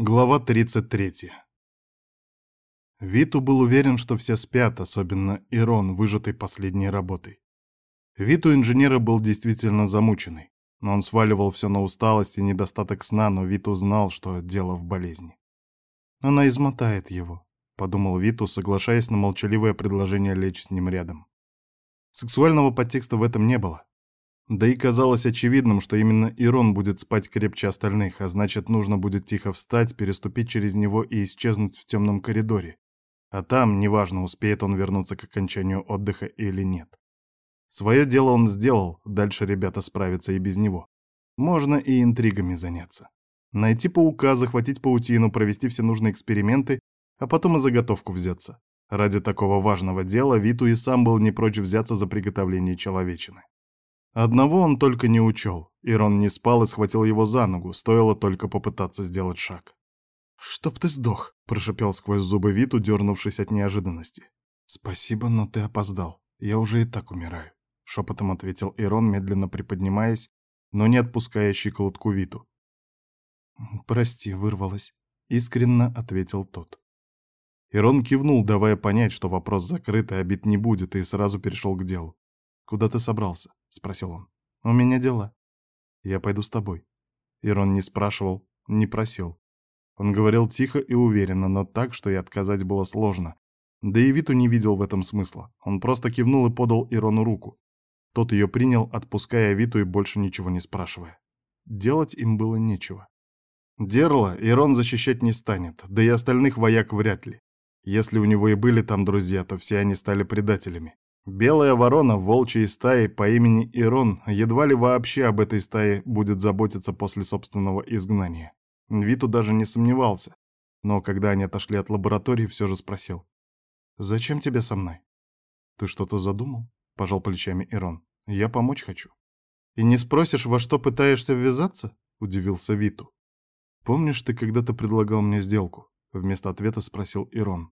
Глава 33. Виту был уверен, что все спят, особенно Ирон, выжатый последней работой. Виту инженера был действительно замученный, но он сваливал все на усталость и недостаток сна, но Виту знал, что дело в болезни. «Она измотает его», — подумал Виту, соглашаясь на молчаливое предложение лечь с ним рядом. Сексуального подтекста в этом не было. Да и казалось очевидным, что именно Ирон будет спать крепче остальных, а значит, нужно будет тихо встать, переступить через него и исчезнуть в темном коридоре. А там, неважно, успеет он вернуться к окончанию отдыха или нет. Свое дело он сделал, дальше ребята справятся и без него. Можно и интригами заняться. Найти паука, захватить паутину, провести все нужные эксперименты, а потом и заготовку взяться. Ради такого важного дела Виту и сам был не прочь взяться за приготовление человечины. Одного он только не учел. Ирон не спал и схватил его за ногу, стоило только попытаться сделать шаг. «Чтоб ты сдох!» — прошипел сквозь зубы Виту, дернувшись от неожиданности. «Спасибо, но ты опоздал. Я уже и так умираю», — шепотом ответил Ирон, медленно приподнимаясь, но не отпуская щиколотку Виту. «Прости, вырвалась», — искренно ответил тот. Ирон кивнул, давая понять, что вопрос закрыт и обид не будет, и сразу перешел к делу. «Куда ты собрался?» — спросил он. «У меня дела. Я пойду с тобой». Ирон не спрашивал, не просил. Он говорил тихо и уверенно, но так, что и отказать было сложно. Да и Виту не видел в этом смысла. Он просто кивнул и подал Ирону руку. Тот ее принял, отпуская Виту и больше ничего не спрашивая. Делать им было нечего. Дерла Ирон защищать не станет, да и остальных вояк вряд ли. Если у него и были там друзья, то все они стали предателями. Белая ворона в волчьей стае по имени Ирон едва ли вообще об этой стае будет заботиться после собственного изгнания. Виту даже не сомневался, но когда они отошли от лаборатории, все же спросил. «Зачем тебе со мной?» «Ты что-то задумал?» — пожал плечами Ирон. «Я помочь хочу». «И не спросишь, во что пытаешься ввязаться?» — удивился Виту. «Помнишь, ты когда-то предлагал мне сделку?» — вместо ответа спросил Ирон.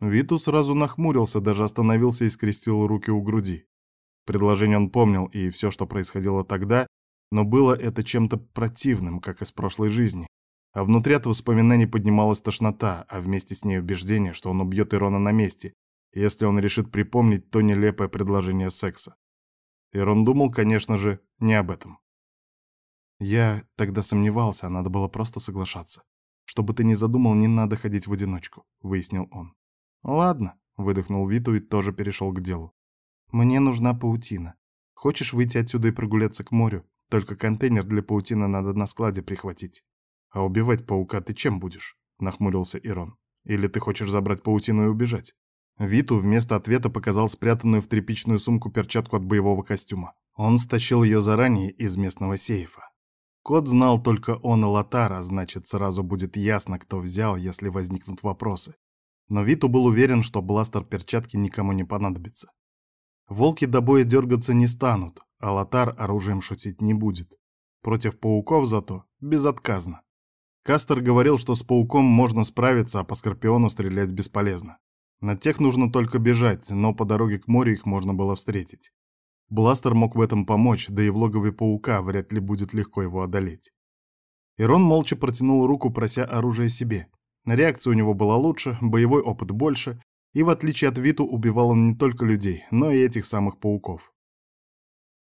Виту сразу нахмурился, даже остановился и скрестил руки у груди. Предложение он помнил и все, что происходило тогда, но было это чем-то противным, как из прошлой жизни. А внутри от воспоминаний поднималась тошнота, а вместе с ней убеждение, что он убьет Ирона на месте, если он решит припомнить то нелепое предложение секса. Ирон думал, конечно же, не об этом. Я тогда сомневался, а надо было просто соглашаться. Чтобы ты не задумал, не надо ходить в одиночку, выяснил он. «Ладно», — выдохнул Виту и тоже перешел к делу. «Мне нужна паутина. Хочешь выйти отсюда и прогуляться к морю? Только контейнер для паутины надо на складе прихватить. А убивать паука ты чем будешь?» — нахмурился Ирон. «Или ты хочешь забрать паутину и убежать?» Виту вместо ответа показал спрятанную в тряпичную сумку перчатку от боевого костюма. Он стащил ее заранее из местного сейфа. Код знал только он и Латара, значит, сразу будет ясно, кто взял, если возникнут вопросы но Виту был уверен, что бластер перчатки никому не понадобится. Волки до боя дергаться не станут, а Лотар оружием шутить не будет. Против пауков зато безотказно. Кастер говорил, что с пауком можно справиться, а по скорпиону стрелять бесполезно. На тех нужно только бежать, но по дороге к морю их можно было встретить. Бластер мог в этом помочь, да и в логове паука вряд ли будет легко его одолеть. Ирон молча протянул руку, прося оружие себе. Реакция у него была лучше, боевой опыт больше, и в отличие от Виту убивал он не только людей, но и этих самых пауков.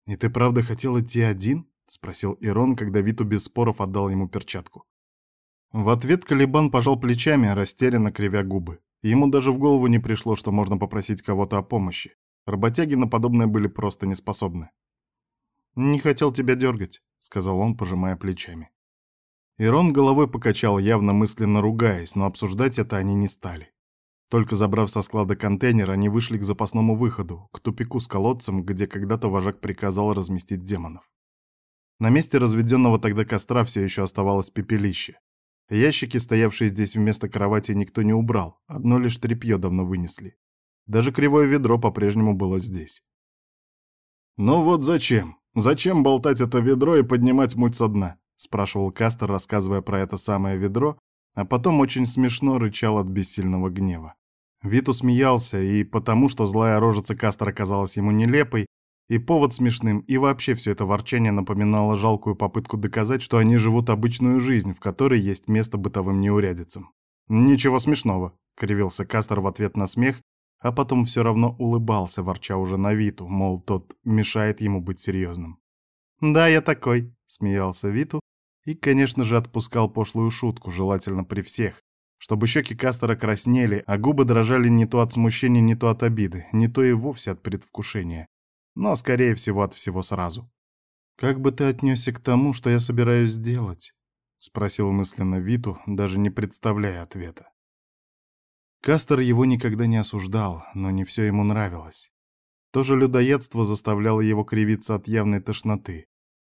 «И ты правда хотел идти один?» — спросил Ирон, когда Виту без споров отдал ему перчатку. В ответ Калибан пожал плечами, растерянно кривя губы. Ему даже в голову не пришло, что можно попросить кого-то о помощи. Работяги на подобное были просто не способны. «Не хотел тебя дергать», — сказал он, пожимая плечами. Ирон головой покачал, явно мысленно ругаясь, но обсуждать это они не стали. Только забрав со склада контейнер, они вышли к запасному выходу, к тупику с колодцем, где когда-то вожак приказал разместить демонов. На месте разведенного тогда костра все еще оставалось пепелище. Ящики, стоявшие здесь вместо кровати, никто не убрал, одно лишь тряпье давно вынесли. Даже кривое ведро по-прежнему было здесь. «Ну вот зачем? Зачем болтать это ведро и поднимать муть со дна?» — спрашивал Кастер, рассказывая про это самое ведро, а потом очень смешно рычал от бессильного гнева. Виту смеялся, и потому что злая рожица Кастера казалась ему нелепой, И повод смешным, и вообще все это ворчание напоминало жалкую попытку доказать, что они живут обычную жизнь, в которой есть место бытовым неурядицам. «Ничего смешного», — кривился Кастер в ответ на смех, а потом все равно улыбался, ворча уже на Виту, мол, тот мешает ему быть серьезным. «Да, я такой», — смеялся Виту, и, конечно же, отпускал пошлую шутку, желательно при всех, чтобы щеки Кастера краснели, а губы дрожали не то от смущения, не то от обиды, не то и вовсе от предвкушения, но, скорее всего, от всего сразу. «Как бы ты отнесся к тому, что я собираюсь сделать?» — спросил мысленно Виту, даже не представляя ответа. Кастер его никогда не осуждал, но не все ему нравилось. То же людоедство заставляло его кривиться от явной тошноты.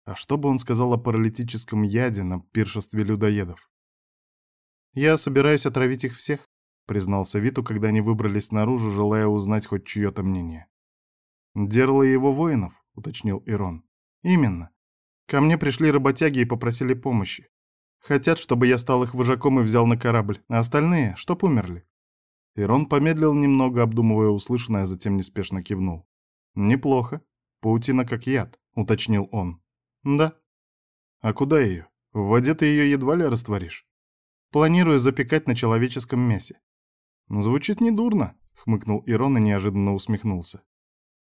А что бы он сказал о паралитическом яде на пиршестве людоедов? «Я собираюсь отравить их всех», — признался Виту, когда они выбрались наружу, желая узнать хоть чье-то мнение. «Дерло его воинов», — уточнил Ирон. «Именно. Ко мне пришли работяги и попросили помощи. Хотят, чтобы я стал их вожаком и взял на корабль, а остальные, чтоб умерли». Ирон помедлил немного, обдумывая услышанное, а затем неспешно кивнул. «Неплохо. Паутина как яд», — уточнил он. «Да». «А куда ее? В воде ты ее едва ли растворишь?» «Планирую запекать на человеческом мясе». «Звучит недурно», — хмыкнул Ирон и неожиданно усмехнулся.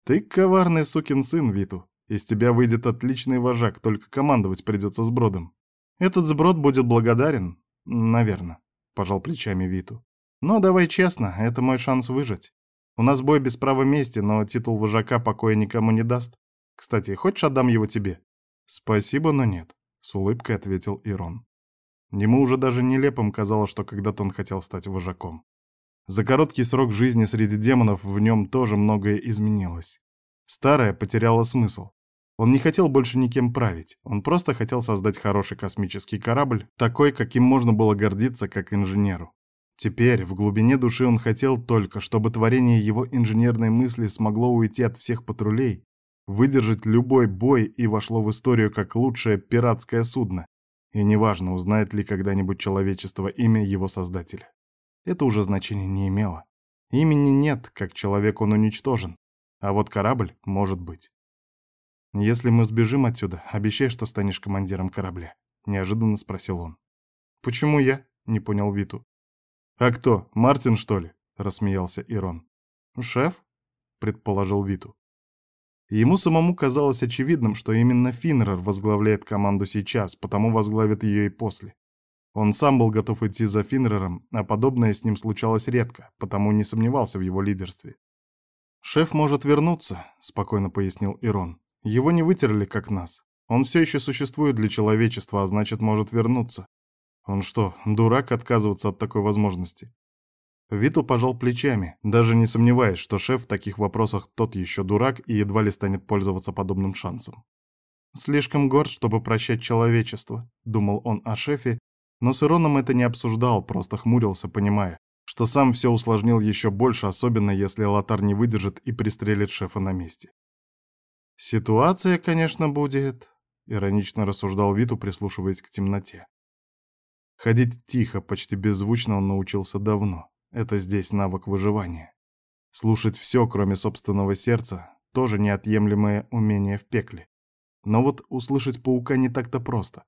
«Ты коварный сукин сын, Виту. Из тебя выйдет отличный вожак, только командовать придется сбродом. Этот сброд будет благодарен, наверное», — пожал плечами Виту. «Но давай честно, это мой шанс выжить. У нас бой без права мести, но титул вожака покоя никому не даст. Кстати, хочешь отдам его тебе?» «Спасибо, но нет», — с улыбкой ответил Ирон. Ему уже даже нелепым казалось, что когда-то он хотел стать вожаком. За короткий срок жизни среди демонов в нем тоже многое изменилось. Старое потеряло смысл. Он не хотел больше никем править, он просто хотел создать хороший космический корабль, такой, каким можно было гордиться как инженеру. Теперь, в глубине души он хотел только, чтобы творение его инженерной мысли смогло уйти от всех патрулей, выдержать любой бой и вошло в историю как лучшее пиратское судно. И неважно, узнает ли когда-нибудь человечество имя его создателя это уже значения не имело. Имени нет, как человек он уничтожен, а вот корабль может быть. «Если мы сбежим отсюда, обещай, что станешь командиром корабля», — неожиданно спросил он. «Почему я?» — не понял Виту. «А кто, Мартин, что ли?» — рассмеялся Ирон. «Шеф?» — предположил Виту. Ему самому казалось очевидным, что именно Финнерер возглавляет команду сейчас, потому возглавит ее и после. Он сам был готов идти за Финнером, а подобное с ним случалось редко, потому не сомневался в его лидерстве. «Шеф может вернуться», — спокойно пояснил Ирон. «Его не вытерли, как нас. Он все еще существует для человечества, а значит, может вернуться. Он что, дурак отказываться от такой возможности?» Виту пожал плечами, даже не сомневаясь, что шеф в таких вопросах тот еще дурак и едва ли станет пользоваться подобным шансом. «Слишком горд, чтобы прощать человечество», — думал он о шефе но с Ироном это не обсуждал, просто хмурился, понимая, что сам все усложнил еще больше, особенно если Лотар не выдержит и пристрелит шефа на месте. «Ситуация, конечно, будет...» — иронично рассуждал Виту, прислушиваясь к темноте. Ходить тихо, почти беззвучно он научился давно. Это здесь навык выживания. Слушать все, кроме собственного сердца, тоже неотъемлемое умение в пекле. Но вот услышать паука не так-то просто.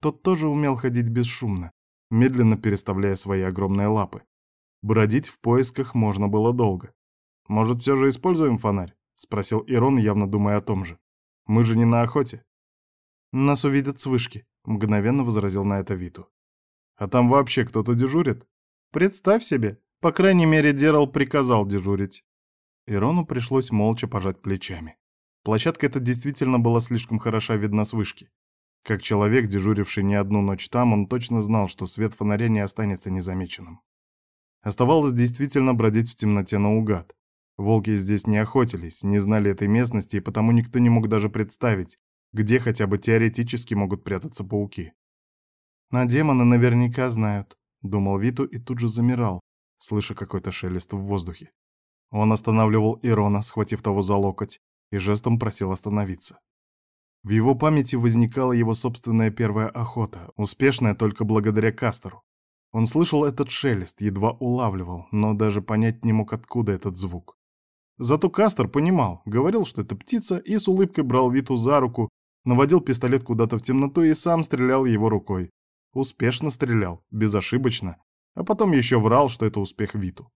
Тот тоже умел ходить бесшумно, медленно переставляя свои огромные лапы. Бродить в поисках можно было долго. «Может, все же используем фонарь?» — спросил Ирон, явно думая о том же. «Мы же не на охоте». «Нас увидят с вышки», — мгновенно возразил на это Виту. «А там вообще кто-то дежурит?» «Представь себе, по крайней мере, Дерал приказал дежурить». Ирону пришлось молча пожать плечами. Площадка эта действительно была слишком хороша видна с вышки. Как человек, дежуривший не одну ночь там, он точно знал, что свет фонаря не останется незамеченным. Оставалось действительно бродить в темноте наугад. Волки здесь не охотились, не знали этой местности, и потому никто не мог даже представить, где хотя бы теоретически могут прятаться пауки. «На демоны наверняка знают», — думал Виту и тут же замирал, слыша какой-то шелест в воздухе. Он останавливал Ирона, схватив того за локоть, и жестом просил остановиться. В его памяти возникала его собственная первая охота, успешная только благодаря Кастеру. Он слышал этот шелест, едва улавливал, но даже понять не мог, откуда этот звук. Зато Кастер понимал, говорил, что это птица, и с улыбкой брал Виту за руку, наводил пистолет куда-то в темноту и сам стрелял его рукой. Успешно стрелял, безошибочно, а потом еще врал, что это успех Виту.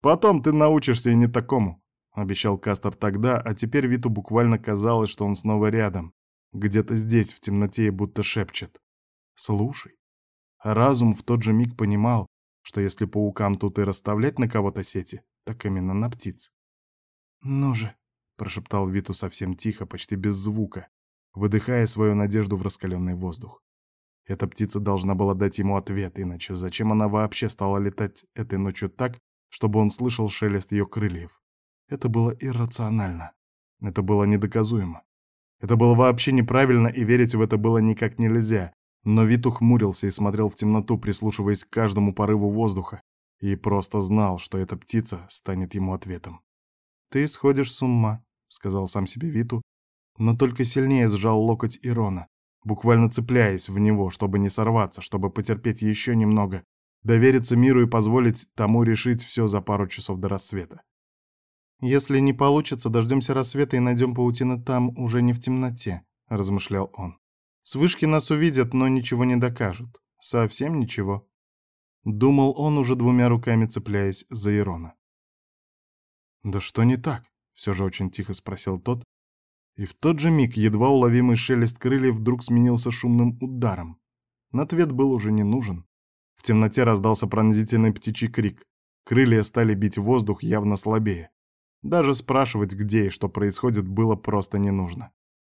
«Потом ты научишься и не такому», — обещал Кастер тогда, а теперь Виту буквально казалось, что он снова рядом, где-то здесь, в темноте, и будто шепчет. «Слушай». разум в тот же миг понимал, что если паукам тут и расставлять на кого-то сети, так именно на птиц. «Ну же», — прошептал Виту совсем тихо, почти без звука, выдыхая свою надежду в раскаленный воздух. Эта птица должна была дать ему ответ, иначе зачем она вообще стала летать этой ночью так, чтобы он слышал шелест ее крыльев? Это было иррационально. Это было недоказуемо. Это было вообще неправильно, и верить в это было никак нельзя. Но Вит ухмурился и смотрел в темноту, прислушиваясь к каждому порыву воздуха, и просто знал, что эта птица станет ему ответом. «Ты сходишь с ума», — сказал сам себе Виту, но только сильнее сжал локоть Ирона, буквально цепляясь в него, чтобы не сорваться, чтобы потерпеть еще немного, довериться миру и позволить тому решить все за пару часов до рассвета. «Если не получится, дождемся рассвета и найдем паутины там, уже не в темноте», — размышлял он. «С вышки нас увидят, но ничего не докажут. Совсем ничего». Думал он, уже двумя руками цепляясь за Ирона. «Да что не так?» — все же очень тихо спросил тот, и в тот же миг едва уловимый шелест крыльев вдруг сменился шумным ударом. На ответ был уже не нужен. В темноте раздался пронзительный птичий крик. Крылья стали бить воздух явно слабее. Даже спрашивать, где и что происходит, было просто не нужно.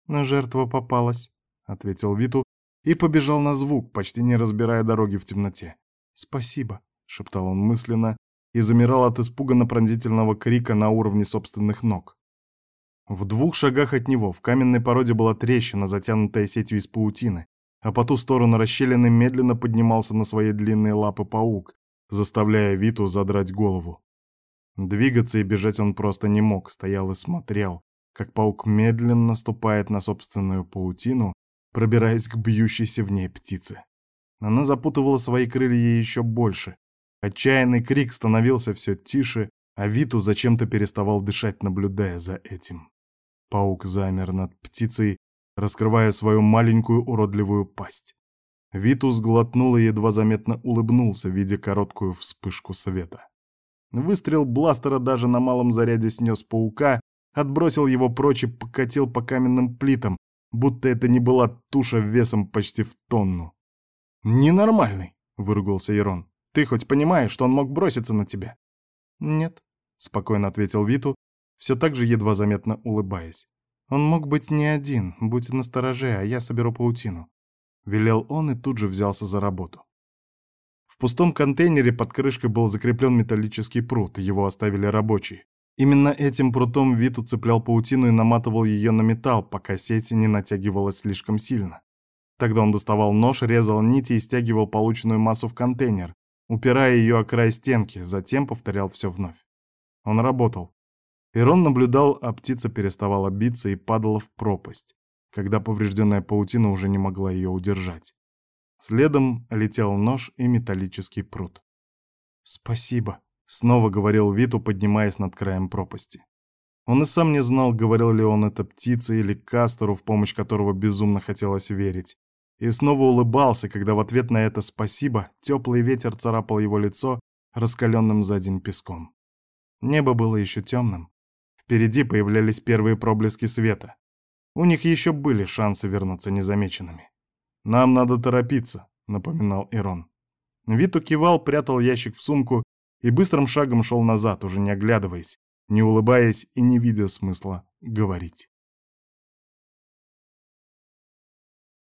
«На жертва попалась», — ответил Виту и побежал на звук, почти не разбирая дороги в темноте. «Спасибо», — шептал он мысленно и замирал от испуганно пронзительного крика на уровне собственных ног. В двух шагах от него в каменной породе была трещина, затянутая сетью из паутины, а по ту сторону расщелины медленно поднимался на свои длинные лапы паук, заставляя Виту задрать голову. Двигаться и бежать он просто не мог, стоял и смотрел, как паук медленно ступает на собственную паутину, пробираясь к бьющейся в ней птице. Она запутывала свои крылья еще больше. Отчаянный крик становился все тише, а Виту зачем-то переставал дышать, наблюдая за этим. Паук замер над птицей, раскрывая свою маленькую уродливую пасть. Витус глотнул и едва заметно улыбнулся, видя короткую вспышку света. Выстрел бластера даже на малом заряде снес паука, отбросил его прочь и покатил по каменным плитам, будто это не была туша весом почти в тонну. «Ненормальный!» — выругался Ирон. «Ты хоть понимаешь, что он мог броситься на тебя?» «Нет», — спокойно ответил Виту, все так же едва заметно улыбаясь. «Он мог быть не один, будь настороже, а я соберу паутину». Велел он и тут же взялся за работу. В пустом контейнере под крышкой был закреплен металлический прут, его оставили рабочие. Именно этим прутом Виту цеплял паутину и наматывал ее на металл, пока сеть не натягивалась слишком сильно. Тогда он доставал нож, резал нити и стягивал полученную массу в контейнер, упирая ее о край стенки, затем повторял все вновь. Он работал. Ирон наблюдал, а птица переставала биться и падала в пропасть, когда поврежденная паутина уже не могла ее удержать. Следом летел нож и металлический пруд. «Спасибо», — снова говорил Виту, поднимаясь над краем пропасти. Он и сам не знал, говорил ли он это птице или Кастору, в помощь которого безумно хотелось верить. И снова улыбался, когда в ответ на это «спасибо» теплый ветер царапал его лицо раскаленным за день песком. Небо было еще темным. Впереди появлялись первые проблески света. У них еще были шансы вернуться незамеченными. «Нам надо торопиться», — напоминал Ирон. Виту кивал, прятал ящик в сумку и быстрым шагом шел назад, уже не оглядываясь, не улыбаясь и не видя смысла говорить.